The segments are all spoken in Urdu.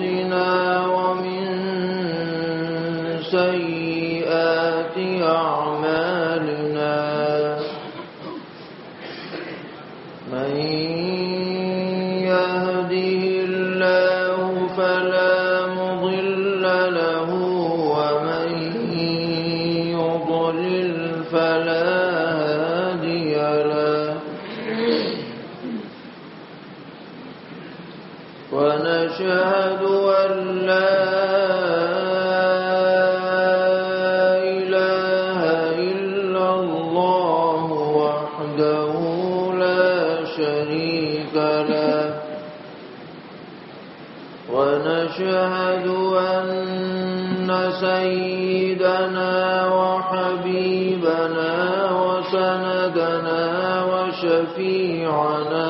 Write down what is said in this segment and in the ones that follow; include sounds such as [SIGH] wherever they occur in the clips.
أنفسنا شريك له ونشهد أن سيدنا وحبيبنا وسندنا وشفيعنا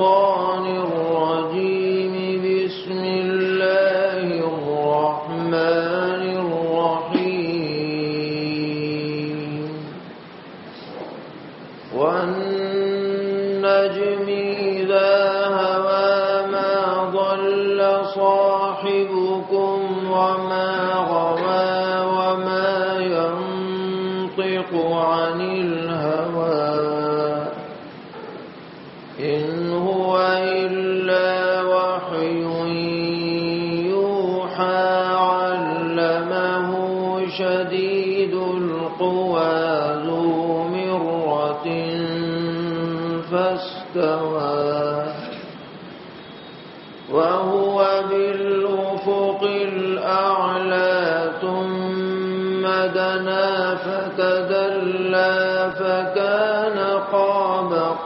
الشيطان الرجيم. بسم الله الرحمن الرحيم. والنجم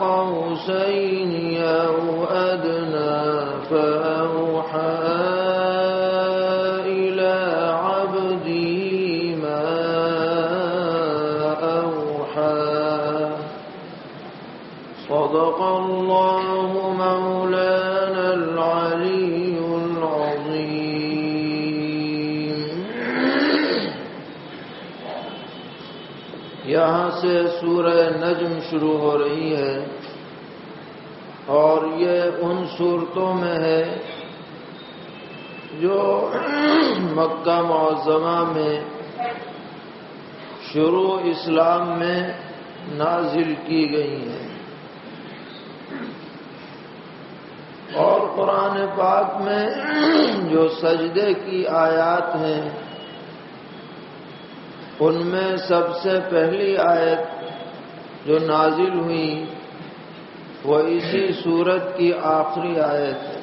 قوسين أو أدنى فأوحى إلى عبده ما أوحى. صدق الله سے سورہ نجم شروع ہو رہی ہے اور یہ ان صورتوں میں ہے جو [CLEARS THROAT] مکہ معظمہ میں شروع اسلام میں نازل کی گئی ہیں۔ اور قرآن پاک میں [CLEARS THROAT] جو سجدے کی آیات ہیں ان میں سب سے پہلی آیت جو نازل ہوئی، وہ اسی صورت کی آخری آیت ہے۔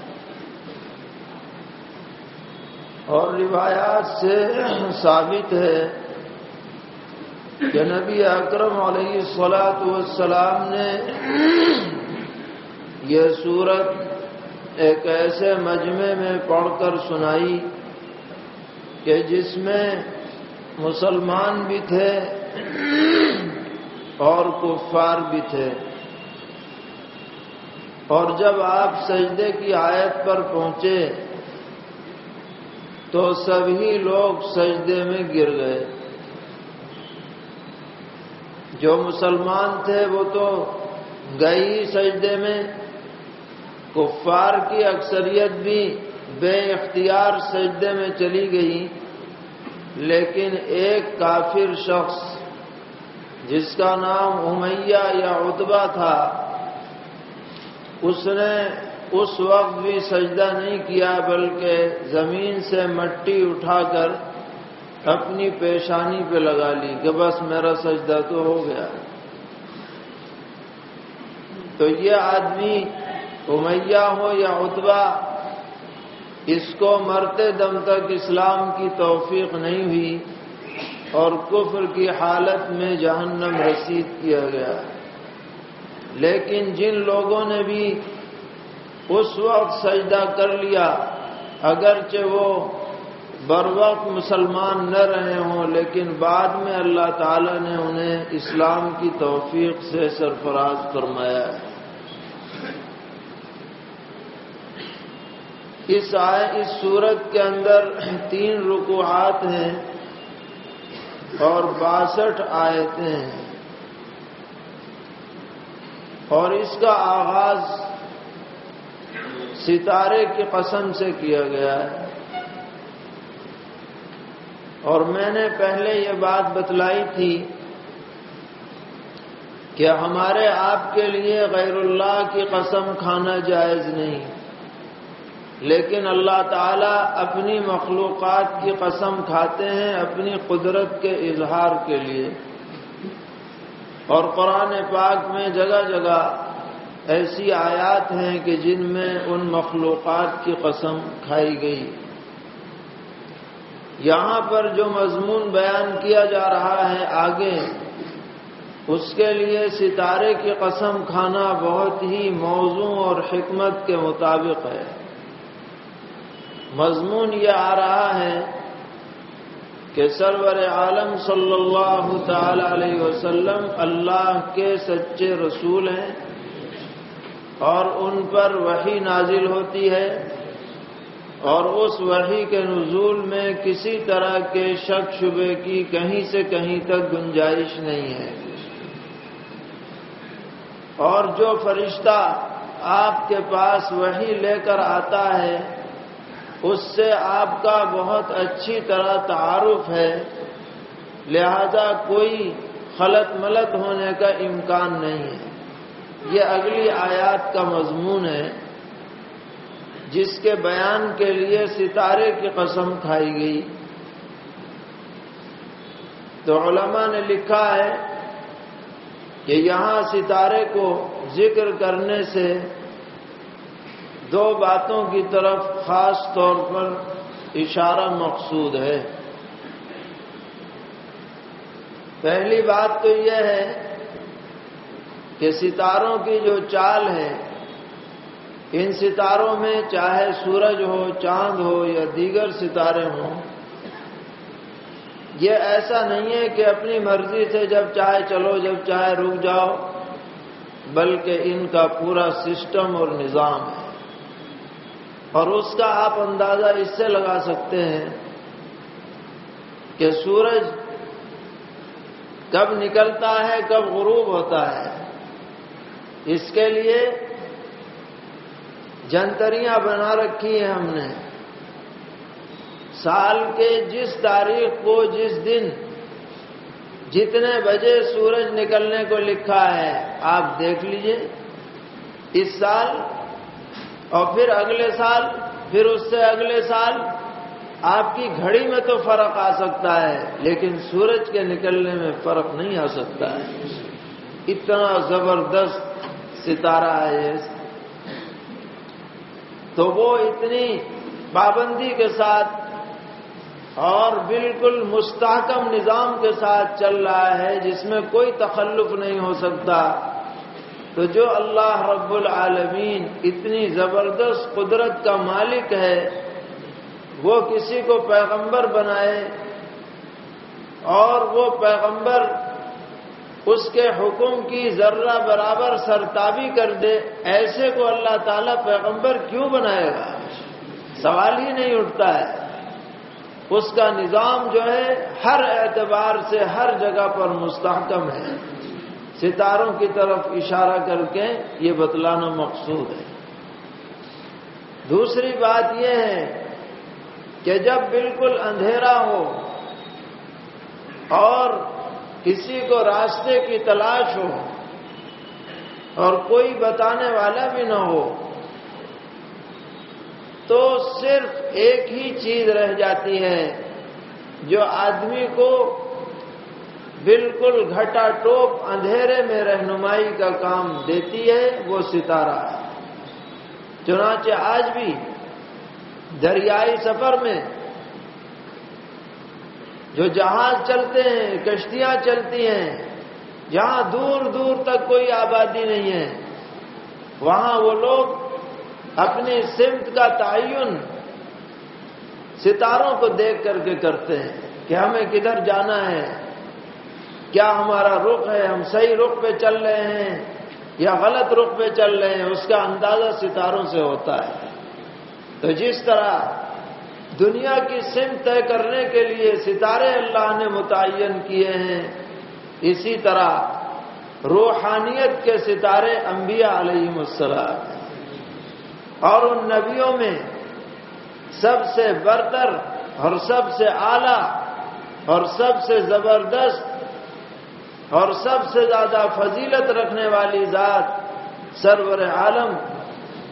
اور روایات سے ثابت ہے کہ نبی اکرم علیہ السلاۃ والسلام نے یہ صورت ایک ایسے مجمع میں پڑھ کر سنائی کہ جس میں مسلمان بھی تھے اور کفار بھی تھے۔ اور جب آپ سجدے کی آیت پر پہنچے تو سبھی لوگ سجدے میں گر گئے۔ جو مسلمان تھے وہ تو گئی سجدے میں۔ کفار کی اکثریت بھی بے اختیار سجدے میں چلی گئی لیکن ایک کافر شخص جس کا نام امیہ یا اتبا تھا، اس نے اس وقت بھی سجدہ نہیں کیا بلکہ زمین سے مٹی اٹھا کر اپنی پیشانی پہ لگا لی کہ بس میرا سجدہ تو ہو گیا۔ تو یہ آدمی امیہ ہو یا اتبا اس کو مرتے دم تک اسلام کی توفیق نہیں ہوئی اور کفر کی حالت میں جہنم رسید کیا گیا۔ لیکن جن لوگوں نے بھی اس وقت سجدہ کر لیا، اگرچہ وہ بر وقت مسلمان نہ رہے ہوں، لیکن بعد میں اللہ تعالی نے انہیں اسلام کی توفیق سے سرفراز فرمایا۔ ہے اس آئے، اس صورت کے اندر تین رکوعات ہیں اور باسٹھ آیتیں ہیں۔ اور اس کا آغاز ستارے کی قسم سے کیا گیا ہے۔ اور میں نے پہلے یہ بات بتلائی تھی کہ ہمارے آپ کے لیے غیر اللہ کی قسم کھانا جائز نہیں۔ لیکن اللہ تعالیٰ اپنی مخلوقات کی قسم کھاتے ہیں اپنی قدرت کے اظہار کے لیے۔ اور قرآن پاک میں جگہ جگہ ایسی آیات ہیں کہ جن میں ان مخلوقات کی قسم کھائی گئی۔ یہاں پر جو مضمون بیان کیا جا رہا ہے آگے، اس کے لیے ستارے کی قسم کھانا بہت ہی موضوع اور حکمت کے مطابق ہے۔ مضمون یہ آ رہا ہے کہ سرور عالم صلی اللہ تعالی علیہ وسلم اللہ کے سچے رسول ہیں اور ان پر وہی نازل ہوتی ہے اور اس وحی کے نزول میں کسی طرح کے شک شبے کی کہیں سے کہیں تک گنجائش نہیں ہے اور جو فرشتہ آپ کے پاس وہی لے کر آتا ہے اس سے آپ کا بہت اچھی طرح تعارف ہے۔ لہذا کوئی خلط ملت ہونے کا امکان نہیں ہے۔ یہ اگلی آیات کا مضمون ہے، جس کے بیان کے لیے ستارے کی قسم کھائی گئی۔ تو علماء نے لکھا ہے کہ یہاں ستارے کو ذکر کرنے سے دو باتوں کی طرف خاص طور پر اشارہ مقصود ہے۔ پہلی بات تو یہ ہے کہ ستاروں کی جو چال ہے، ان ستاروں میں چاہے سورج ہو، چاند ہو یا دیگر ستارے ہوں، یہ ایسا نہیں ہے کہ اپنی مرضی سے جب چاہے چلو، جب چاہے رک جاؤ، بلکہ ان کا پورا سسٹم اور نظام ہے۔ اور اس کا آپ اندازہ اس سے لگا سکتے ہیں کہ سورج کب نکلتا ہے، کب غروب ہوتا ہے۔ اس کے لیے جنتریاں بنا رکھی ہیں ہم نے۔ سال کے جس تاریخ کو، جس دن، جتنے بجے سورج نکلنے کو لکھا ہے، آپ دیکھ لیجیے، اس سال اور پھر اگلے سال، پھر اس سے اگلے سال آپ کی گھڑی میں تو فرق آ سکتا ہے، لیکن سورج کے نکلنے میں فرق نہیں آ سکتا ہے۔ اتنا زبردست ستارہ ہے تو وہ اتنی پابندی کے ساتھ اور بالکل مستحکم نظام کے ساتھ چل رہا ہے، جس میں کوئی تخلف نہیں ہو سکتا۔ تو جو اللہ رب العالمین اتنی زبردست قدرت کا مالک ہے، وہ کسی کو پیغمبر بنائے اور وہ پیغمبر اس کے حکم کی ذرہ برابر سرتابی کر دے، ایسے کو اللہ تعالیٰ پیغمبر کیوں بنائے گا؟ سوال ہی نہیں اٹھتا ہے۔ اس کا نظام جو ہے، ہر اعتبار سے ہر جگہ پر مستحکم ہے۔ ستاروں کی طرف اشارہ کر کے یہ بتلانا مقصود ہے۔ دوسری بات یہ ہے کہ جب بالکل اندھیرا ہو اور کسی کو راستے کی تلاش ہو اور کوئی بتانے والا بھی نہ ہو، تو صرف ایک ہی چیز رہ جاتی ہے، جو آدمی کو بالکل گھٹا ٹوپ اندھیرے میں رہنمائی کا کام دیتی ہے، وہ ستارہ ہے۔ چنانچہ آج بھی دریائی سفر میں جو جہاز چلتے ہیں، کشتیاں چلتی ہیں، جہاں دور دور تک کوئی آبادی نہیں ہے، وہاں وہ لوگ اپنی سمت کا تعین ستاروں کو دیکھ کر کے کرتے ہیں کہ ہمیں کدھر جانا ہے۔ کیا ہمارا رخ ہے؟ ہم صحیح رخ پہ چل رہے ہیں یا غلط رخ پہ چل رہے ہیں؟ اس کا اندازہ ستاروں سے ہوتا ہے۔ تو جس طرح دنیا کی سم طے کرنے کے لیے ستارے اللہ نے متعین کیے ہیں، اسی طرح روحانیت کے ستارے انبیاء علیہ السلام اور ان نبیوں میں سب سے برتر اور سب سے اعلی اور سب سے زبردست اور سب سے زیادہ فضیلت رکھنے والی ذات سرور عالم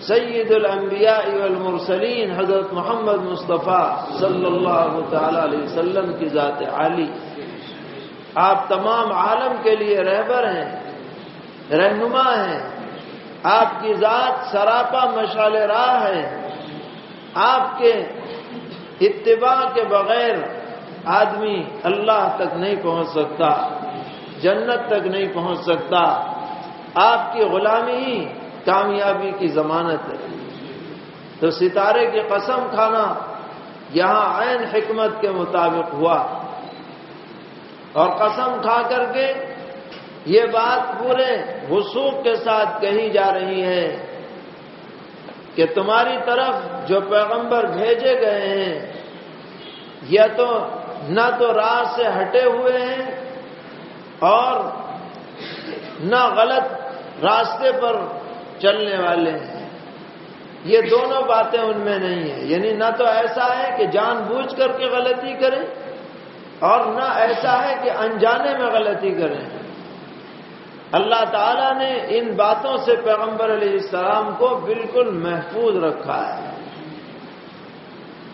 سید الانبیاء والمرسلین حضرت محمد مصطفیٰ صلی اللہ تعالی علیہ وسلم کی ذات عالی۔ آپ تمام عالم کے لیے رہبر ہیں، رہنما ہیں۔ آپ کی ذات سراپا مشال راہ ہے۔ آپ کے اتباع کے بغیر آدمی اللہ تک نہیں پہنچ سکتا۔ جنت تک نہیں پہنچ سکتا۔ آپ کی غلامی ہی کامیابی کی ضمانت ہے۔ تو ستارے کی قسم کھانا یہاں عین حکمت کے مطابق ہوا۔ اور قسم کھا کر کے یہ بات پورے وسوخ کے ساتھ کہی جا رہی ہے کہ تمہاری طرف جو پیغمبر بھیجے گئے ہیں، یا تو نہ تو راہ سے ہٹے ہوئے ہیں اور نہ غلط راستے پر چلنے والے ہیں۔ یہ دونوں باتیں ان میں نہیں ہیں۔ یعنی نہ تو ایسا ہے کہ جان بوجھ کر کے غلطی کریں اور نہ ایسا ہے کہ انجانے میں غلطی کریں۔ اللہ تعالیٰ نے ان باتوں سے پیغمبر علیہ السلام کو بالکل محفوظ رکھا ہے۔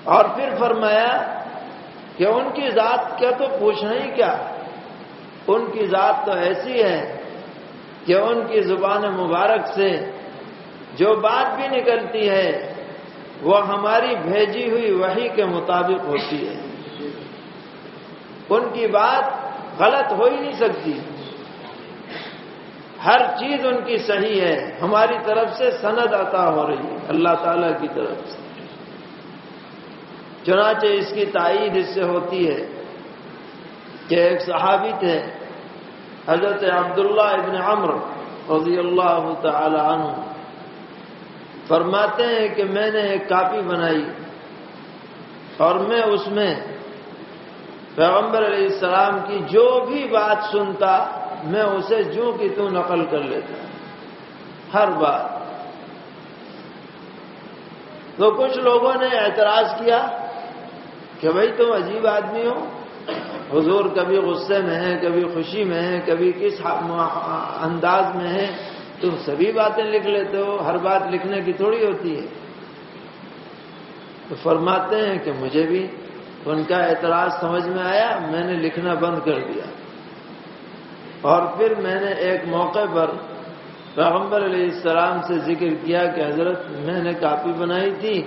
اور پھر فرمایا کہ ان کی ذات کیا تو پوچھنا ہی کیا؟ ان کی ذات تو ایسی ہے کہ ان کی زبان مبارک سے جو بات بھی نکلتی ہے، وہ ہماری بھیجی ہوئی وہی کے مطابق ہوتی ہے۔ ان کی بات غلط ہو ہی نہیں سکتی۔ ہر چیز ان کی صحیح ہے۔ ہماری طرف سے سند عطا ہو رہی ہے، اللہ تعالی کی طرف سے۔ چنانچہ اس کی تائید اس سے ہوتی ہے۔ کہ ایک صحابی تھے، حضرت عبداللہ ابن عمر رضی اللہ تعالی عنہ، فرماتے ہیں کہ میں نے ایک کاپی بنائی اور میں اس میں پیغمبر علیہ السلام کی جو بھی بات سنتا، میں اسے جو کی تو نقل کر لیتا، ہر بات۔ تو کچھ لوگوں نے اعتراض کیا کہ بھائی تم عجیب آدمی ہو حضور کبھی غصے میں ہیں، کبھی خوشی میں ہیں، کبھی کس انداز میں ہیں، تم سبھی باتیں لکھ لیتے ہو، ہر بات لکھنے کی تھوڑی ہوتی ہے۔ تو فرماتے ہیں کہ مجھے بھی ان کا اعتراض سمجھ میں آیا، میں نے لکھنا بند کر دیا۔ اور پھر میں نے ایک موقع پر پیغمبر علیہ السلام سے ذکر کیا کہ حضرت، میں نے کاپی بنائی تھی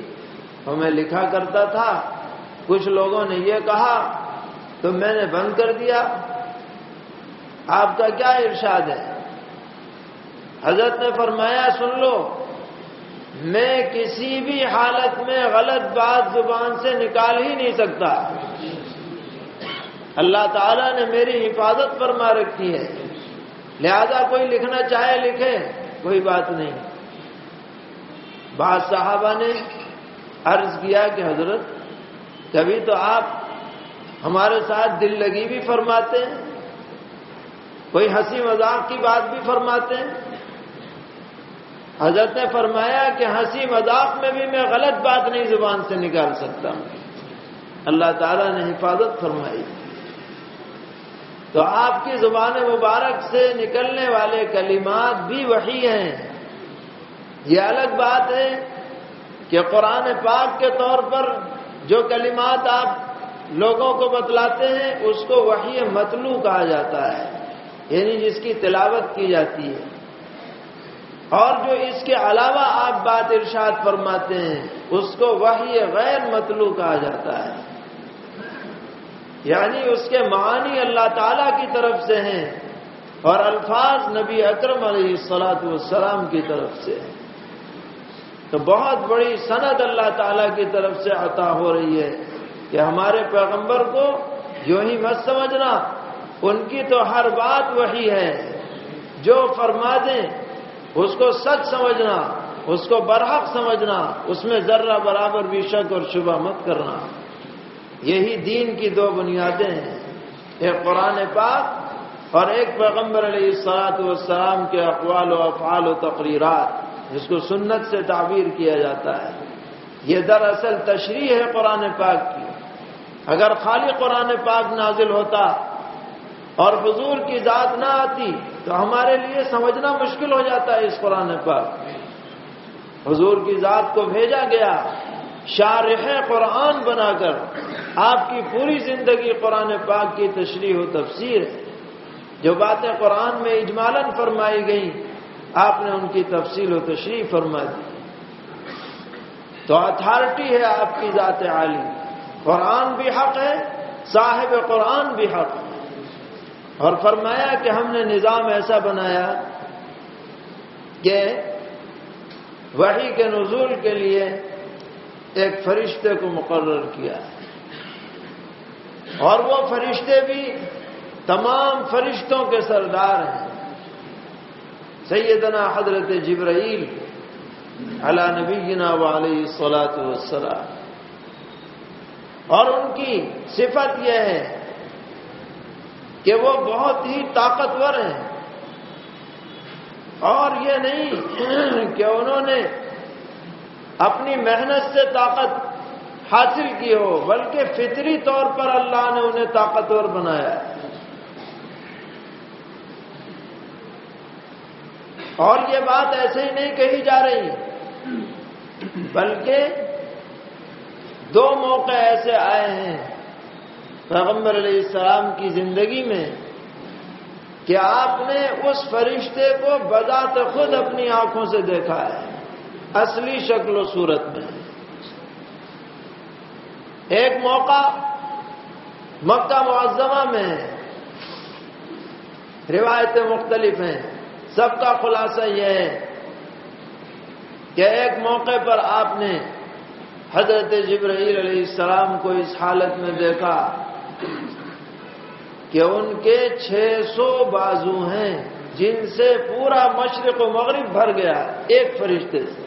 اور میں لکھا کرتا تھا۔ کچھ لوگوں نے یہ کہا تو میں نے بند کر دیا۔ آپ کا کیا ارشاد ہے؟ حضرت نے فرمایا، سن لو، میں کسی بھی حالت میں غلط بات زبان سے نکال ہی نہیں سکتا۔ اللہ تعالیٰ نے میری حفاظت فرما رکھی ہے۔ لہذا کوئی لکھنا چاہے لکھے، کوئی بات نہیں۔ بعض صحابہ نے عرض کیا کہ حضرت، کبھی تو آپ ہمارے ساتھ دل لگی بھی فرماتے ہیں، کوئی ہنسی مذاق کی بات بھی فرماتے ہیں۔ حضرت نے فرمایا کہ ہنسی مذاق میں بھی میں غلط بات نہیں زبان سے نکال سکتا۔ اللہ تعالیٰ نے حفاظت فرمائی۔ تو آپ کی زبان مبارک سے نکلنے والے کلمات بھی وہی ہیں۔ یہ الگ بات ہے کہ قرآن پاک کے طور پر جو کلمات آپ لوگوں کو بتلاتے ہیں، اس کو وہی مطلوع کہا جاتا ہے۔ یعنی جس کی تلاوت کی جاتی ہے۔ اور جو اس کے علاوہ آپ بات ارشاد فرماتے ہیں، اس کو وہی غیر مطلوع کہا جاتا ہے۔ یعنی اس کے معانی اللہ تعالی کی طرف سے ہیں اور الفاظ نبی اکرم علیہ السلاۃ والسلام کی طرف سے ہیں۔ تو بہت بڑی سند اللہ تعالیٰ کی طرف سے عطا ہو رہی ہے۔ کہ ہمارے پیغمبر کو جو ہی مت سمجھنا، ان کی تو ہر بات وہی ہے۔ جو فرما دیں، اس کو سچ سمجھنا، اس کو برحق سمجھنا، اس میں ذرہ برابر بھی شک اور شبہ مت کرنا۔ یہی دین کی دو بنیادیں ہیں۔ ایک قرآن پاک اور ایک پیغمبر علیہ السلاط والسلام کے اقوال و افعال و تقریرات، جس کو سنت سے تعبیر کیا جاتا ہے۔ یہ دراصل تشریح ہے قرآن پاک کی۔ اگر خالی قرآن پاک نازل ہوتا اور حضور کی ذات نہ آتی تو ہمارے لیے سمجھنا مشکل ہو جاتا ہے اس قرآن پاک۔ حضور کی ذات کو بھیجا گیا۔ شارح قرآن بنا کر آپ کی پوری زندگی قرآن پاک کی تشریح و تفسیر جو باتیں قرآن میں اجمالن فرمائی گئیں، آپ نے ان کی تفصیل و تشریح فرما دی تو اتھارٹی ہے آپ کی ذات عالی۔ قرآن بھی حق ہے، صاحب قرآن بھی حق ہے۔ اور فرمایا کہ ہم نے نظام ایسا بنایا کہ وحی کے نزول کے لیے ایک فرشتے کو مقرر کیا۔ اور وہ فرشتے بھی تمام فرشتوں کے سردار ہیں۔ سیدنا حضرت جبرائیل علی نبینا علیہ سلاۃ والسلام۔ اور ان کی صفت یہ ہے کہ وہ بہت ہی طاقتور ہیں۔ اور یہ نہیں کہ انہوں نے اپنی محنت سے طاقت حاصل کی ہو، بلکہ فطری طور پر اللہ نے انہیں طاقتور بنایا۔ اور یہ بات ایسے ہی نہیں کہی جا رہی، بلکہ دو موقع ایسے آئے ہیں پیغمبر علیہ السلام کی زندگی میں کہ آپ نے اس فرشتے کو بذات خود اپنی آنکھوں سے دیکھا ہے، اصلی شکل و صورت میں۔ ایک موقع مکہ معظمہ میں روایتیں مختلف ہیں۔ سب کا خلاصہ یہ ہے کہ ایک موقع پر آپ نے حضرت جبرائیل علیہ السلام کو اس حالت میں دیکھا کہ ان کے چھ سو بازو ہیں جن سے پورا مشرق و مغرب بھر گیا ایک فرشتے سے۔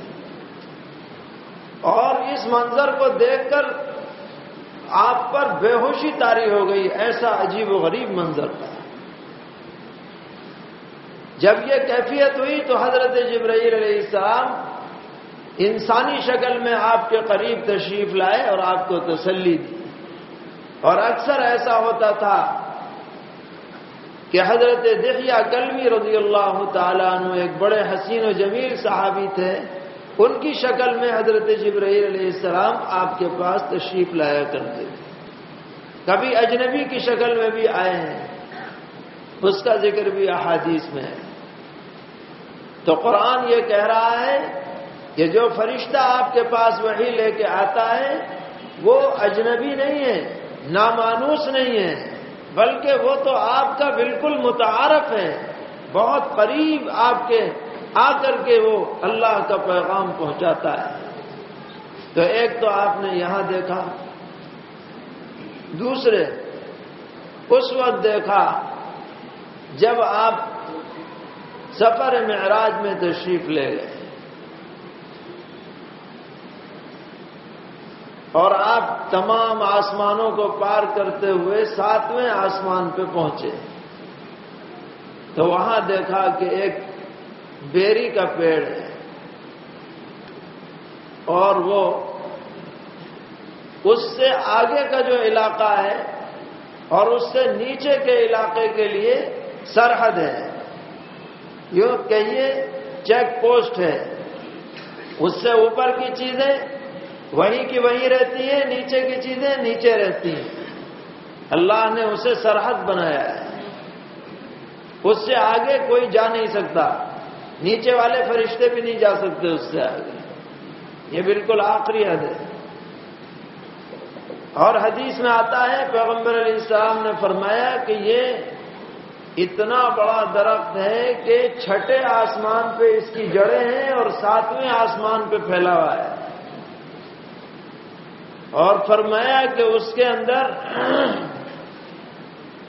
اور اس منظر کو دیکھ کر آپ پر بے ہوشی تاری ہو گئی، ایسا عجیب و غریب منظر تھا۔ جب یہ کیفیت ہوئی تو حضرت جبرائیل علیہ السلام انسانی شکل میں آپ کے قریب تشریف لائے اور آپ کو تسلی دی۔ اور اکثر ایسا ہوتا تھا کہ حضرت دہیا کلمی رضی اللہ تعالیٰ عنہ ایک بڑے حسین و جمیل صحابی تھے۔ ان کی شکل میں حضرت جبرائیل علیہ السلام آپ کے پاس تشریف لایا کرتے تھے۔ کبھی اجنبی کی شکل میں بھی آئے ہیں۔ اس کا ذکر بھی احادیث میں ہے۔ تو قرآن یہ کہہ رہا ہے کہ جو فرشتہ آپ کے پاس وہی لے کے آتا ہے، وہ اجنبی نہیں ہے، نامانوس نہیں ہے، بلکہ وہ تو آپ کا بالکل متعارف ہے۔ بہت قریب آپ کے آ کر کے وہ اللہ کا پیغام پہنچاتا ہے۔ تو ایک تو آپ نے یہاں دیکھا، دوسرے، اس وقت دیکھا، جب آپ سفر معراج میں تشریف لے گئے۔ اور آپ تمام آسمانوں کو پار کرتے ہوئے ساتویں آسمان پہ پہنچے۔ تو وہاں دیکھا کہ ایک بیری کا پیڑ ہے۔ اور وہ اس سے آگے کا جو علاقہ ہے اور اس سے نیچے کے علاقے کے لیے سرحد ہے۔ یوں کہیے چیک پوسٹ ہے۔ اس سے اوپر کی چیزیں وہیں کی وہیں رہتی ہیں، نیچے کی چیزیں نیچے رہتی ہیں۔ اللہ نے اسے سرحد بنایا ہے۔ اس سے آگے کوئی جا نہیں سکتا۔ نیچے والے فرشتے بھی نہیں جا سکتے اس سے آگے۔ یہ بالکل آخری حد ہے۔ اور حدیث میں آتا ہے، پیغمبر علیہ السلام نے فرمایا کہ یہ اتنا بڑا درخت ہے کہ چھٹے آسمان پہ اس کی جڑیں ہیں اور ساتویں آسمان پہ پھیلا ہوا ہے۔ اور فرمایا کہ اس کے اندر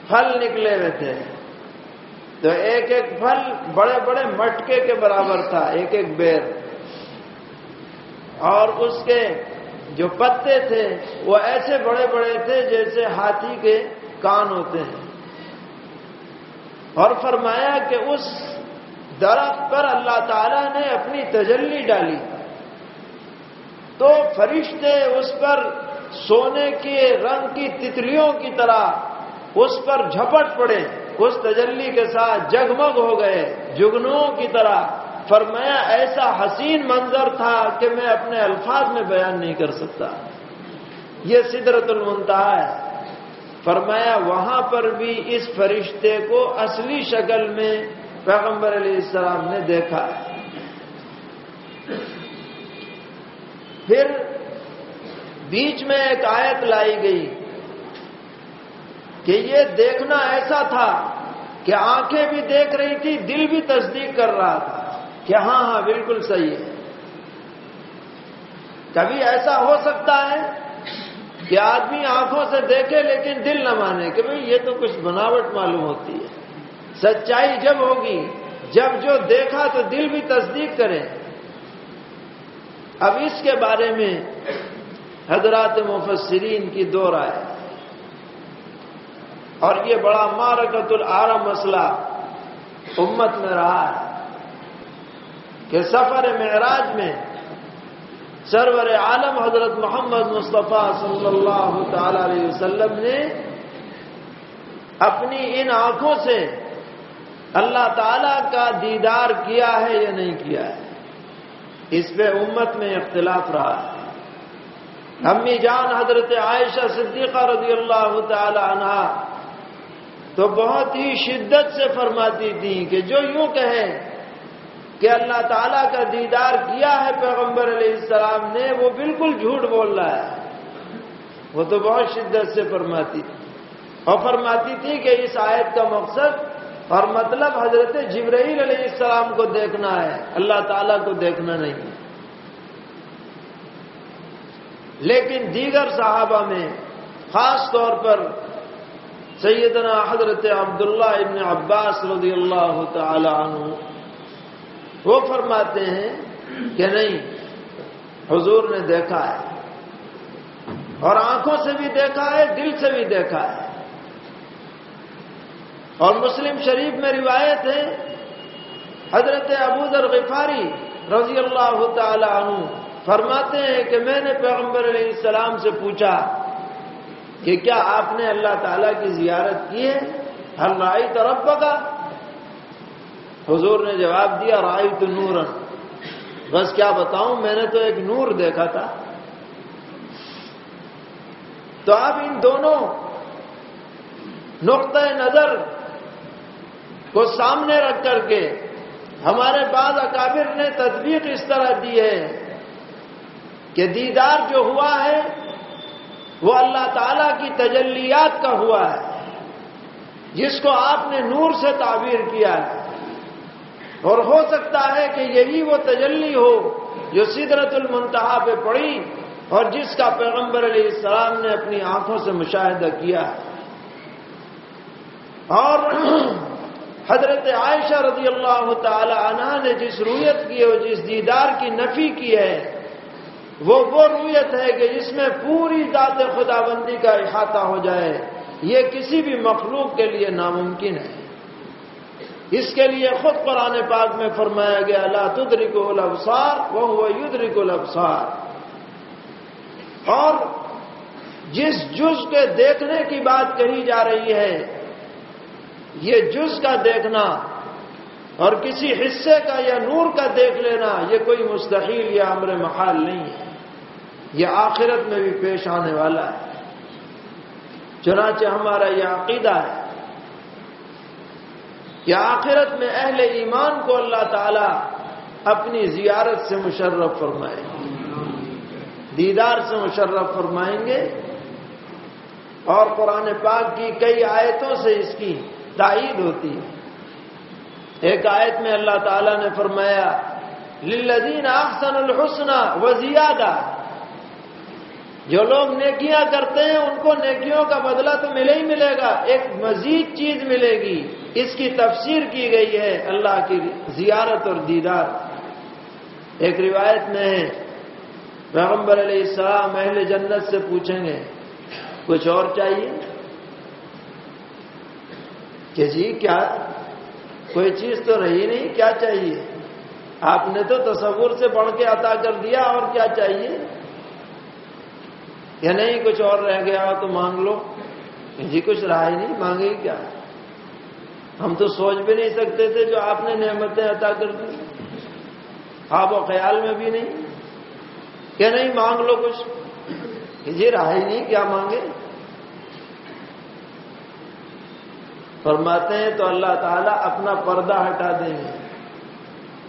پھل نکلے ہوئے تھے۔ تو ایک ایک پھل بڑے بڑے مٹکے کے برابر تھا، ایک ایک بیر۔ اور اس کے جو پتے تھے، وہ ایسے بڑے بڑے تھے جیسے ہاتھی کے کان ہوتے ہیں۔ اور فرمایا کہ اس درخت پر اللہ تعالی نے اپنی تجلی ڈالی۔ تو فرشتے اس پر سونے کے رنگ کی تتلیوں کی طرح اس پر جھپٹ پڑے، اس تجلی کے ساتھ جگمگ ہو گئے، جگنوں کی طرح۔ فرمایا، ایسا حسین منظر تھا کہ میں اپنے الفاظ میں بیان نہیں کر سکتا۔ یہ سدرت المنتہا ہے۔ فرمایا، وہاں پر بھی اس فرشتے کو اصلی شکل میں پیغمبر علیہ السلام نے دیکھا۔ پھر بیچ میں ایک آیت لائی گئی کہ یہ دیکھنا ایسا تھا کہ آنکھیں بھی دیکھ رہی تھی، دل بھی تصدیق کر رہا تھا کہ ہاں ہاں بالکل صحیح ہے۔ کبھی ایسا ہو سکتا ہے کہ آدمی آنکھوں سے دیکھے لیکن دل نہ مانے کہ بھئی یہ تو کچھ بناوٹ معلوم ہوتی ہے۔ سچائی جب ہوگی، جب جو دیکھا تو دل بھی تصدیق کرے۔ اب اس کے بارے میں حضرات مفسرین کی دو رائے۔ اور یہ بڑا مارکت العالم مسئلہ امت میں رہا ہے کہ سفر معراج میں سرور عالم حضرت محمد مصطفیٰ صلی اللہ تعالی علیہ وسلم نے اپنی ان آنکھوں سے اللہ تعالی کا دیدار کیا ہے یا نہیں کیا ہے؟ اس پہ امت میں اختلاف رہا ہے۔ امی جان حضرت عائشہ صدیقہ رضی اللہ تعالی عنہ تو بہت ہی شدت سے فرماتی تھی کہ جو یوں کہیں کہ اللہ تعالیٰ کا دیدار کیا ہے پیغمبر علیہ السلام نے، وہ بالکل جھوٹ بول رہا ہے۔ وہ تو بہت شدت سے فرماتی تھی۔ اور فرماتی تھی کہ اس آیت کا مقصد اور مطلب حضرت جبرائیل علیہ السلام کو دیکھنا ہے، اللہ تعالیٰ کو دیکھنا نہیں۔ لیکن دیگر صحابہ میں، خاص طور پر سیدنا حضرت عبداللہ ابن عباس رضی اللہ تعالی عنہ، وہ فرماتے ہیں کہ نہیں، حضور نے دیکھا ہے۔ اور آنکھوں سے بھی دیکھا ہے، دل سے بھی دیکھا ہے۔ اور مسلم شریف میں روایت ہے، حضرت ابو ذر غفاری رضی اللہ تعالی عنہ فرماتے ہیں کہ میں نے پیغمبر علیہ السلام سے پوچھا کہ کیا آپ نے اللہ تعالی کی زیارت کی ہے؟ ہر رائی طرف کا حضور نے جواب دیا رائی تو نور بس کیا بتاؤں، میں نے تو ایک نور دیکھا تھا۔ تو آپ ان دونوں نقطۂ نظر کو سامنے رکھ کر کے ہمارے بعض اکابر نے تدبیر اس طرح دی ہے کہ دیدار جو ہوا ہے، وہ اللہ تعالی کی تجلیات کا ہوا ہے، جس کو آپ نے نور سے تعبیر کیا ہے۔ اور ہو سکتا ہے کہ یہی وہ تجلی ہو جو سدرت المنتہا پہ پڑی اور جس کا پیغمبر علیہ السلام نے اپنی آنکھوں سے مشاہدہ کیا۔ اور حضرت عائشہ رضی اللہ تعالی عنہ نے جس رویت کی اور جس دیدار کی نفی کی ہے، وہ وہ رویت ہے کہ جس میں پوری ذات خدا بندی کا احاطہ ہو جائے۔ یہ کسی بھی مخلوق کے لیے ناممکن ہے۔ اس کے لیے خود قرآن پاک میں فرمایا گیا، لا تدرک الابصار وہ ہوا یدرک الابصار۔ اور جس جز کے دیکھنے کی بات کہی جا رہی ہے یہ جز کا دیکھنا اور کسی حصے کا یا نور کا دیکھ لینا یہ کوئی مستحیل یا امر محال نہیں ہے۔ یہ آخرت میں بھی پیش آنے والا ہے۔ چنانچہ ہمارا یہ عقیدہ ہے کہ آخرت میں اہل ایمان کو اللہ تعالی اپنی زیارت سے مشرف فرمائیں گے دیدار سے مشرف فرمائیں گے اور قرآن پاک کی کئی آیتوں سے اس کی تائید ہوتی ہے۔ ایک آیت میں اللہ تعالیٰ نے فرمایا للذین احسن الحسن و زیادہ جو لوگ نیکیاں کرتے ہیں، ان کو نیکیوں کا بدلہ تو ملے ہی ملے گا۔ ایک مزید چیز ملے گی۔ اس کی تفسیر کی گئی ہے اللہ کی زیارت اور دیدار۔ ایک روایت میں ہے، پیغمبر علیہ السلام اہل جنت سے پوچھیں گے، کچھ اور چاہیے؟ کہ جی کیا کوئی چیز تو رہی نہیں، کیا چاہیے؟ آپ نے تو تصور سے بڑھ کے عطا کر دیا، اور کیا چاہیے؟ یا نہیں، کچھ اور رہ گیا تو مانگ لو۔ جی کچھ رہا ہی نہیں، مانگے ہی کیا؟ ہم تو سوچ بھی نہیں سکتے تھے جو آپ نے نعمتیں عطا کر دی۔ آپ و خیال میں بھی نہیں؟ کہ نہیں، مانگ لو کچھ۔ جی رہا ہی نہیں، کیا مانگے؟ فرماتے ہیں تو اللہ تعالیٰ اپنا پردہ ہٹا دیں گے۔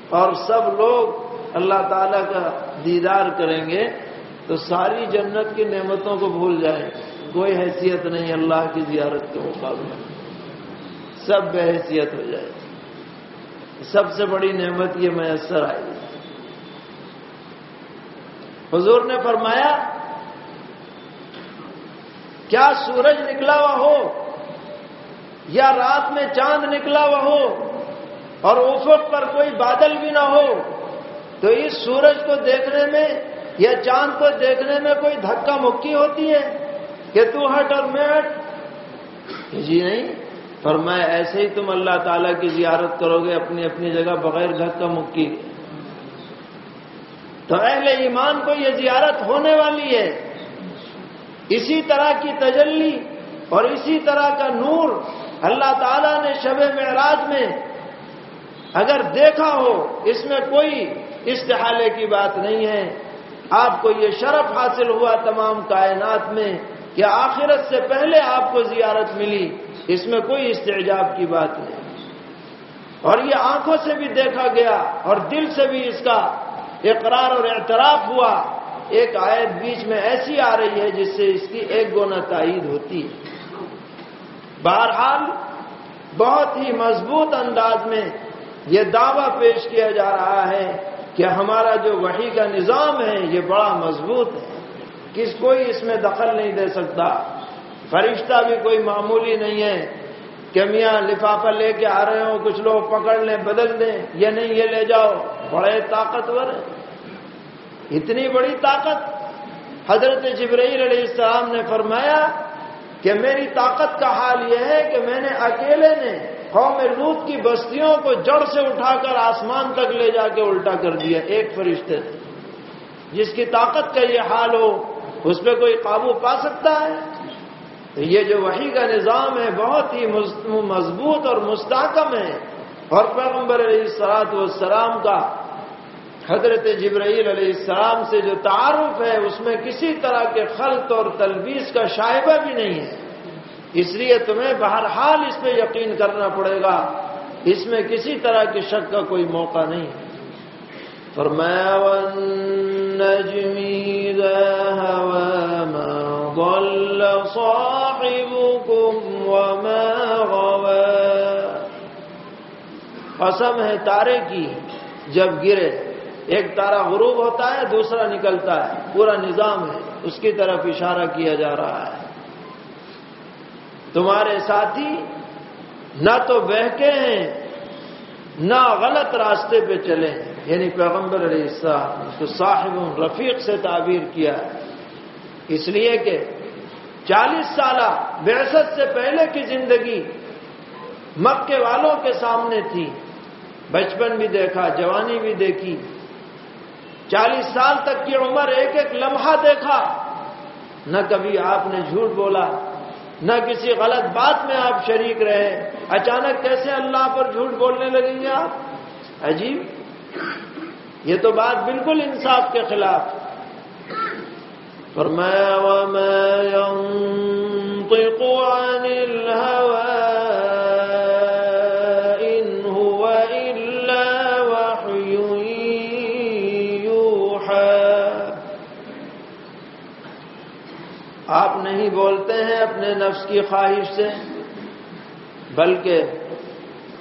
اور سب لوگ اللہ تعالیٰ کا دیدار کریں گے تو ساری جنت کی نعمتوں کو بھول جائیں۔ کوئی حیثیت نہیں، اللہ کی زیارت کے مقابلے۔ سب بے حیثیت ہو جائے سب سے بڑی نعمت یہ میسر آئی۔ حضور نے فرمایا، کیا سورج نکلا ہوا ہو؟ یا رات میں چاند نکلا ہوا ہو اور افق پر کوئی بادل بھی نہ ہو، تو اس سورج کو دیکھنے میں یا چاند کو دیکھنے میں کوئی دھکا مکی ہوتی ہے کہ تو ہٹ اور میں ہٹ؟ جی نہیں، پر میں ایسے ہی تم اللہ تعالیٰ کی زیارت کرو گے اپنی اپنی جگہ بغیر دھکا مکی۔ تو اہل ایمان کو یہ زیارت ہونے والی ہے۔ اسی طرح کی تجلی اور اسی طرح کا نور اللہ تعالیٰ نے شب معراج میں اگر دیکھا ہو، اس میں کوئی استحالے کی بات نہیں ہے۔ آپ کو یہ شرف حاصل ہوا تمام کائنات میں کہ آخرت سے پہلے آپ کو زیارت ملی۔ اس میں کوئی استعجاب کی بات نہیں۔ اور یہ آنکھوں سے بھی دیکھا گیا اور دل سے بھی اس کا اقرار اور اعتراف ہوا۔ ایک آیت بیچ میں ایسی آ رہی ہے جس سے اس کی ایک گونا تائید ہوتی ہے۔ بہرحال بہت ہی مضبوط انداز میں یہ دعویٰ پیش کیا جا رہا ہے کہ ہمارا جو وحی کا نظام ہے یہ بڑا مضبوط ہے۔ کس کوئی اس میں دخل نہیں دے سکتا۔ فرشتہ بھی کوئی معمولی نہیں ہے کہ میاں لفافہ لے کے آ رہے ہوں، کچھ لوگ پکڑ لیں، بدل دیں، یہ نہیں، یہ لے جاؤ۔ بڑے طاقتور اتنی بڑی طاقت۔ حضرت جبرائیل علیہ السلام نے فرمایا کہ میری طاقت کا حال یہ ہے کہ میں نے اکیلے نے قوم لوت کی بستیوں کو جڑ سے اٹھا کر آسمان تک لے جا کے الٹا کر دیا ایک فرشتے سے جس کی طاقت کا یہ حال ہو، اس پہ کوئی قابو پا سکتا ہے؟ یہ جو وحی کا نظام ہے، بہت ہی مضبوط اور مستحکم ہے۔ اور پیغمبر علیہ السلاط والسلام کا حضرت جبرائیل علیہ السلام سے جو تعارف ہے، اس میں کسی طرح کے خلط اور تلبیس کا شائبہ بھی نہیں ہے۔ اس لیے تمہیں بہرحال اس پہ یقین کرنا پڑے گا۔ اس میں کسی طرح کی شک کا کوئی موقع نہیں۔ فرمایا قسم ہے تارے کی، جب گرے ایک تارا غروب ہوتا ہے، دوسرا نکلتا ہے۔ پورا نظام ہے۔ اس کی طرف اشارہ کیا جا رہا ہے۔ تمہارے ساتھی نہ تو بہکے ہیں، نہ غلط راستے پہ چلے ہیں۔ یعنی پیغمبر علیہ السلام کو صاحب رفیق سے تعبیر کیا ہے۔ اس لیے کہ چالیس سالہ بحثت سے پہلے کی زندگی مکے والوں کے سامنے تھی۔ بچپن بھی دیکھا، جوانی بھی دیکھی۔ چالیس سال تک کی عمر ایک ایک لمحہ دیکھا۔ نہ کبھی آپ نے جھوٹ بولا، نہ کسی غلط بات میں آپ شریک رہے۔ اچانک کیسے اللہ پر جھوٹ بولنے لگیں گے آپ؟ عجیب۔ یہ تو بات بالکل انصاف کے خلاف۔ فرمایا، وما ينطق عن الهوى آپ نہیں بولتے ہیں اپنے نفس کی خواہش سے، بلکہ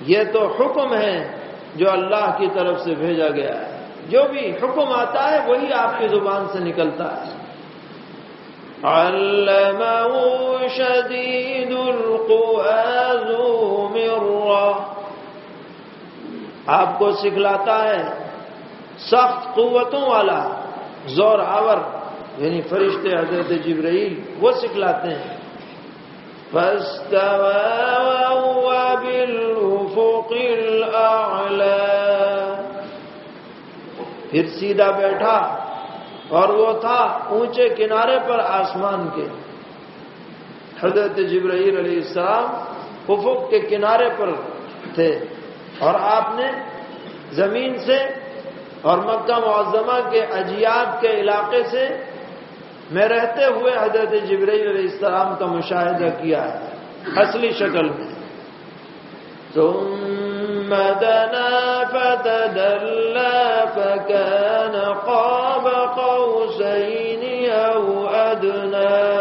یہ تو حکم ہے جو اللہ کی طرف سے بھیجا گیا ہے۔ جو بھی حکم آتا ہے، وہی آپ کی زبان سے نکلتا ہے۔ علمه شديد آپ کو سکھلاتا ہے، سخت قوتوں والا، زور آور۔ یعنی فرشتے حضرت جبرائیل وہ سکھلاتے ہیں پھر سیدھا بیٹھا اور وہ تھا اونچے کنارے پر آسمان کے۔ حضرت جبرائیل علیہ السلام افق کے کنارے پر تھے اور آپ نے زمین سے اور مکہ معظمہ کے اجیاب کے علاقے سے میں رہتے ہوئے حضرت جبرائیل علیہ السلام کا مشاہدہ کیا ہے۔ اصلی شکل۔ میں ثم دنا فتدلى فكان قاب قوسين أو أدنى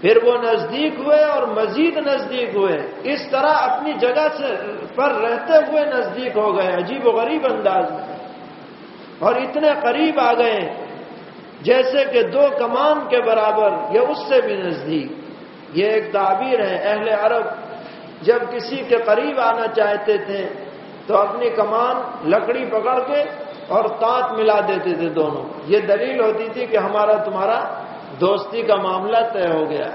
پھر وہ نزدیک ہوئے اور مزید نزدیک ہوئے۔ اس طرح اپنی جگہ سے پر رہتے ہوئے نزدیک ہو گئے۔ عجیب و غریب انداز۔ میں اور اتنے قریب آ گئے۔ جیسے کہ دو کمان کے برابر یا اس سے بھی نزدیک، یہ ایک تعبیر ہے اہل عرب۔ جب کسی کے قریب آنا چاہتے تھے، تو اپنی کمان لکڑی پکڑ کے اور تانت ملا دیتے تھے دونوں۔ یہ دلیل ہوتی تھی کہ ہمارا تمہارا دوستی کا معاملہ طے ہو گیا۔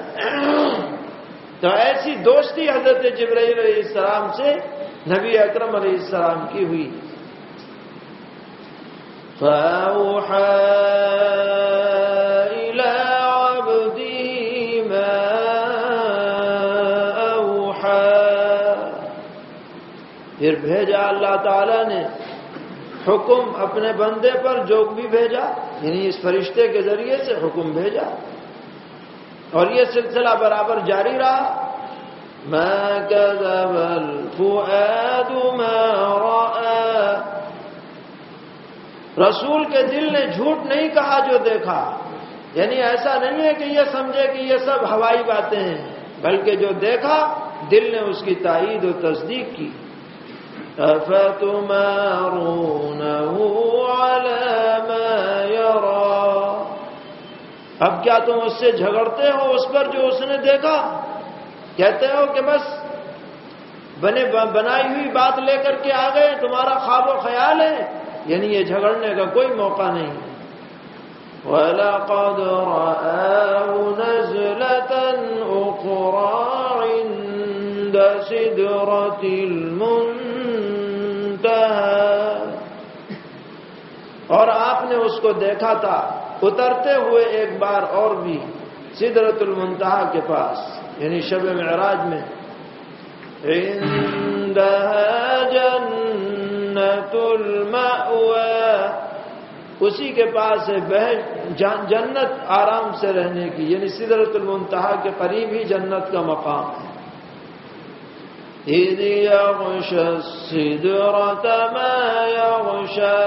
تو ایسی دوستی حضرت جبرائیل علیہ السلام سے نبی اکرم علیہ السلام کی ہوئی۔ پھر بھیجا اللہ تعالی نے۔ حکم اپنے بندے پر جو بھی بھیجا یعنی اس فرشتے کے ذریعے سے حکم بھیجا۔ اور یہ سلسلہ برابر جاری رہا۔ میں رسول کے دل نے جھوٹ نہیں کہا جو دیکھا۔ یعنی ایسا نہیں ہے کہ یہ سمجھے کہ یہ سب ہوائی باتیں ہیں، بلکہ جو دیکھا، دل نے اس کی تائید و تصدیق کی۔ أفتمارونه على ما يرى؟ اب کیا تم اس سے جھگڑتے ہو اس پر جو اس نے دیکھا؟ کہتے ہو کہ بس بنے بنائی ہوئی بات لے کر کے آ گئے، تمہارا خواب و خیال ہے؟ یعنی یہ جھگڑنے کا کوئی موقع نہیں۔ وَلَقَدْ رَآهُ نَزْلَةً أُخْرَى عِنْدَ سِدْرَةِ الْمُنْتَهَى اور آپ نے اس کو دیکھا تھا، اترتے ہوئے ایک بار اور بھی سدرت المنتہا کے پاس یعنی شب معراج میں۔ جنت اسی کے پاس ہے جنت آرام سے رہنے کی یعنی سدرت المنتہا کے قریب ہی جنت کا مقام ہے۔ إذ يغشى السدرة ما يغشى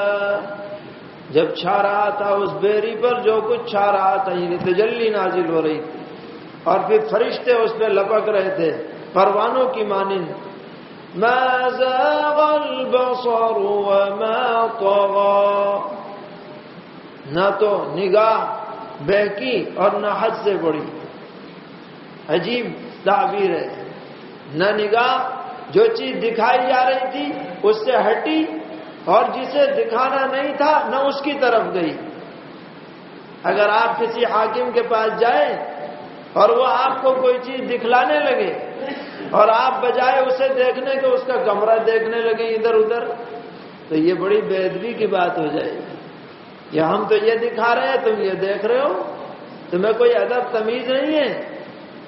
جب چھا رہا تھا اس بیری پر جو کچھ چھا رہا تھا یعنی تجلی نازل ہو رہی تھی۔ اور پھر فرشتے اس پہ لپک رہے تھے، پروانوں کی مانند۔ ما زاغ البصر وما طغى۔ نہ تو نگاہ بہکی اور نہ حد سے بڑی عجیب تعبیر ہے۔ نہ نگاہ جو چیز دکھائی جا رہی تھی، اس سے ہٹی اور جسے دکھانا نہیں تھا، نہ اس کی طرف گئی۔ اگر آپ کسی حاکم کے پاس جائیں اور وہ آپ کو کوئی چیز دکھلانے لگے اور آپ بجائے اسے دیکھنے کے اس کا کمرہ دیکھنے لگے ادھر ادھر، تو یہ بڑی بے ادبی کی بات ہو جائے گی۔ یا ہم تو یہ دکھا رہے ہیں، تم یہ دیکھ رہے ہو، تمہیں کوئی ادب تمیز نہیں ہے۔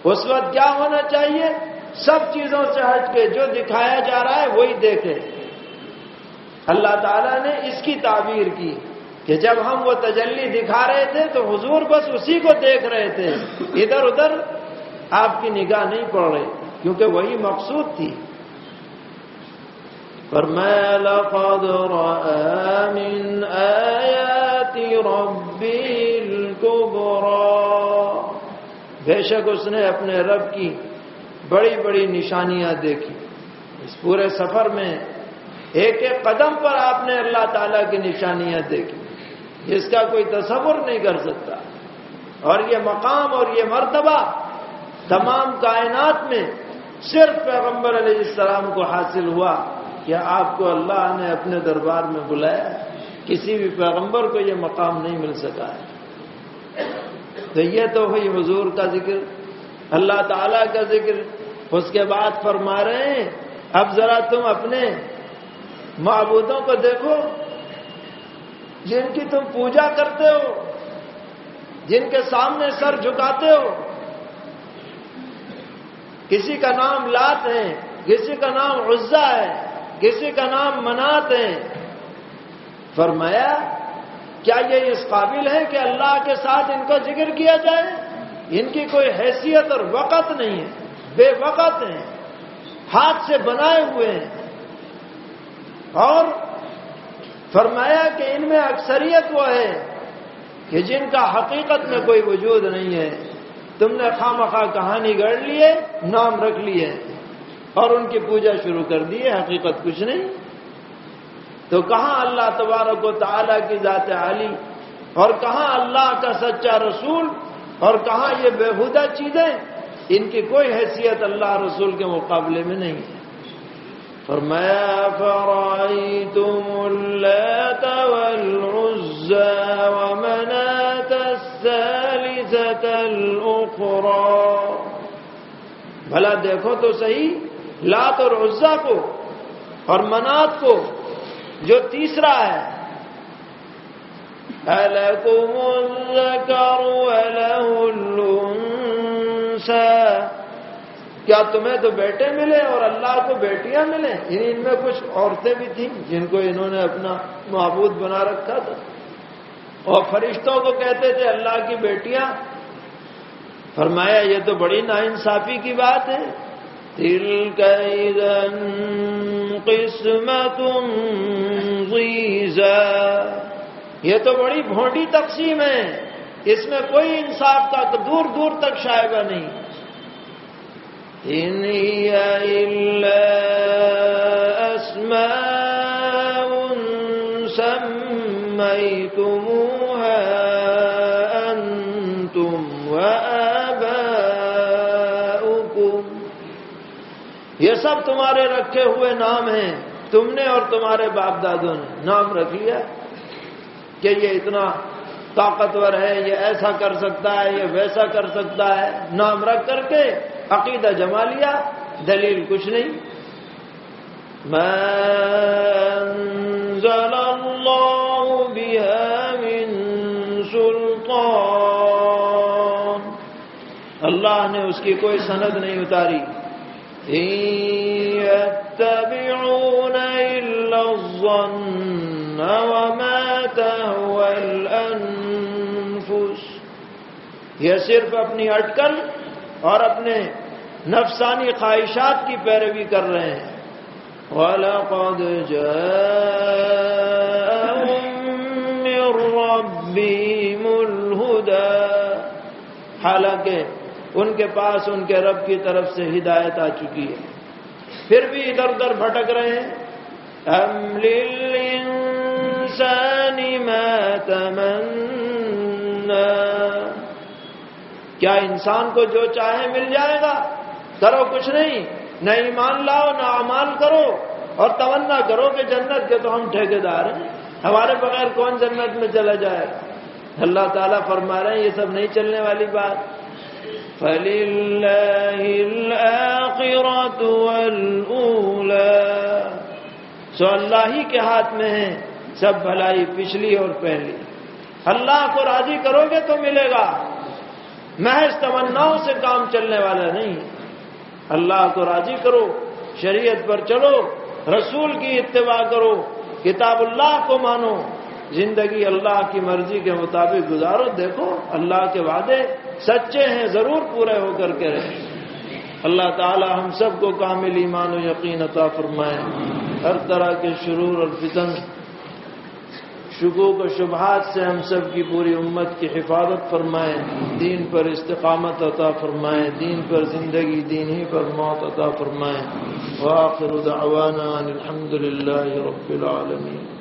اس وقت کیا ہونا چاہیے؟ سب چیزوں سے ہٹ کے جو دکھایا جا رہا ہے، وہی دیکھے۔ اللہ تعالیٰ نے اس کی تعبیر کی کہ جب ہم وہ تجلی دکھا رہے تھے تو حضور بس اسی کو دیکھ رہے تھے۔ ادھر ادھر آپ کی نگاہ نہیں پڑ رہی، کیونکہ وہی مقصود تھی۔ پر میں بے شک اس نے اپنے رب کی بڑی بڑی نشانیاں دیکھی۔ اس پورے سفر میں ایک ایک قدم پر آپ نے اللہ تعالیٰ کی نشانیاں دیکھی۔ جس کا کوئی تصور نہیں کر سکتا۔ اور یہ مقام اور یہ مرتبہ تمام کائنات میں صرف پیغمبر علیہ السلام کو حاصل ہوا کہ آپ کو اللہ نے اپنے دربار میں بلایا۔ کسی بھی پیغمبر کو یہ مقام نہیں مل سکا۔ ہے تو یہ تو ہوئی حضور کا ذکر، اللہ تعالی کا ذکر۔ اس کے بعد فرما رہے ہیں، اب ذرا تم اپنے معبودوں کو دیکھو، جن کی تم پوجا کرتے ہو، جن کے سامنے سر جھکاتے ہو، کسی کا نام لات ہے، کسی کا نام عزا ہے، کسی کا نام منات ہے۔ فرمایا، کیا یہ اس قابل ہے کہ اللہ کے ساتھ ان کا ذکر کیا جائے؟ ان کی کوئی حیثیت اور وقت نہیں ہے، بے وقت ہیں، ہاتھ سے بنائے ہوئے ہیں۔ اور فرمایا کہ ان میں اکثریت وہ ہے کہ جن کا حقیقت میں کوئی وجود نہیں ہے، تم نے خواہ مخواہ کہانی گڑھ لیے نام رکھ لیے اور ان کی پوجا شروع کر دی ہے، حقیقت کچھ نہیں۔ تو کہاں اللہ تبارک و تعالیٰ کی ذات عالی؟ اور کہاں اللہ کا سچا رسول؟ اور کہاں یہ بےحدہ چیزیں؟ ان کی کوئی حیثیت اللہ رسول کے مقابلے میں نہیں۔ ہے فرمایا فرأيتم اللات والعزى ومناة الثالثة الأخرى؟ بھلا دیکھو تو صحیح، لات اور عزا کو اور منات کو جو تیسرا ہے۔ أَلَكُمُ الذَّكَرُ وَلَهُ الْأُنْسَى کیا تمہیں تو بیٹے ملے اور اللہ کو بیٹیاں ملے؟ یعنی ان میں کچھ عورتیں بھی تھیں جن کو انہوں نے اپنا معبود بنا رکھا تھا۔ اور فرشتوں کو کہتے تھے، اللہ کی بیٹیاں۔ فرمایا، یہ تو بڑی ناانصافی کی بات ہے۔ دل قسمت یہ تو بڑی بھونڈی تقسیم ہے۔ اس میں کوئی انصاف کا دور دور تک شائبہ نہیں۔ إن هي إلا أسماء سميتموها أنتم وآباؤكم. یہ سب تمہارے رکھے ہوئے نام ہیں. تم نے اور تمہارے باپ دادوں نے نام رکھ لیا کہ یہ اتنا طاقتور ہے، یہ ایسا کر سکتا ہے، یہ ویسا کر سکتا ہے، نام رکھ کر کے عقیدہ جما لیا، دلیل کچھ نہیں۔ سلطان۔ اللہ نے اس کی کوئی سند نہیں اتاری۔ یہ صرف اپنی اٹکل اور اپنے نفسانی خواہشات کی پیروی کر رہے ہیں۔ وَلَقَدْ الْهُدَى۔ حالانکہ ان کے پاس ان کے رب کی طرف سے ہدایت آ چکی ہے۔ پھر بھی ادھر ادھر بھٹک رہے ہیں۔ انسان کو جو چاہے مل جائے گا۔ کرو کچھ نہیں۔ نہ ایمان لاؤ، نہ امال کرو۔ اور تمنا کرو کہ جنت کے تو ہم ٹھیکے دار ہیں۔ ہمارے بغیر کون جنت میں چلا جائے؟ اللہ تعالیٰ فرما رہے ہیں، یہ سب نہیں چلنے والی بات۔ سو اللہ ہی کے ہاتھ میں ہے سب بھلائی پچھلی اور پہلی۔ اللہ کو راضی کرو گے تو ملے گا۔ محض تمناؤں سے کام چلنے والا نہیں۔ اللہ کو راضی کرو، شریعت پر چلو، رسول کی اتباع کرو، کتاب اللہ کو مانو، زندگی اللہ کی مرضی کے مطابق گزارو، دیکھو اللہ کے وعدے سچے ہیں، ضرور پورے ہو کر کے رہے۔ اللہ تعالی ہم سب کو کامل ایمان و یقین عطا فرمائے۔ ہر طرح کے شرور اور فتن شکوک و شبہات سے ہم سب کی پوری امت کی حفاظت فرمائے دین پر استقامت عطا فرمائے دین پر زندگی دین ہی پر موت عطا فرمائے واخر دعوانا الحمد للہ رب العالمین۔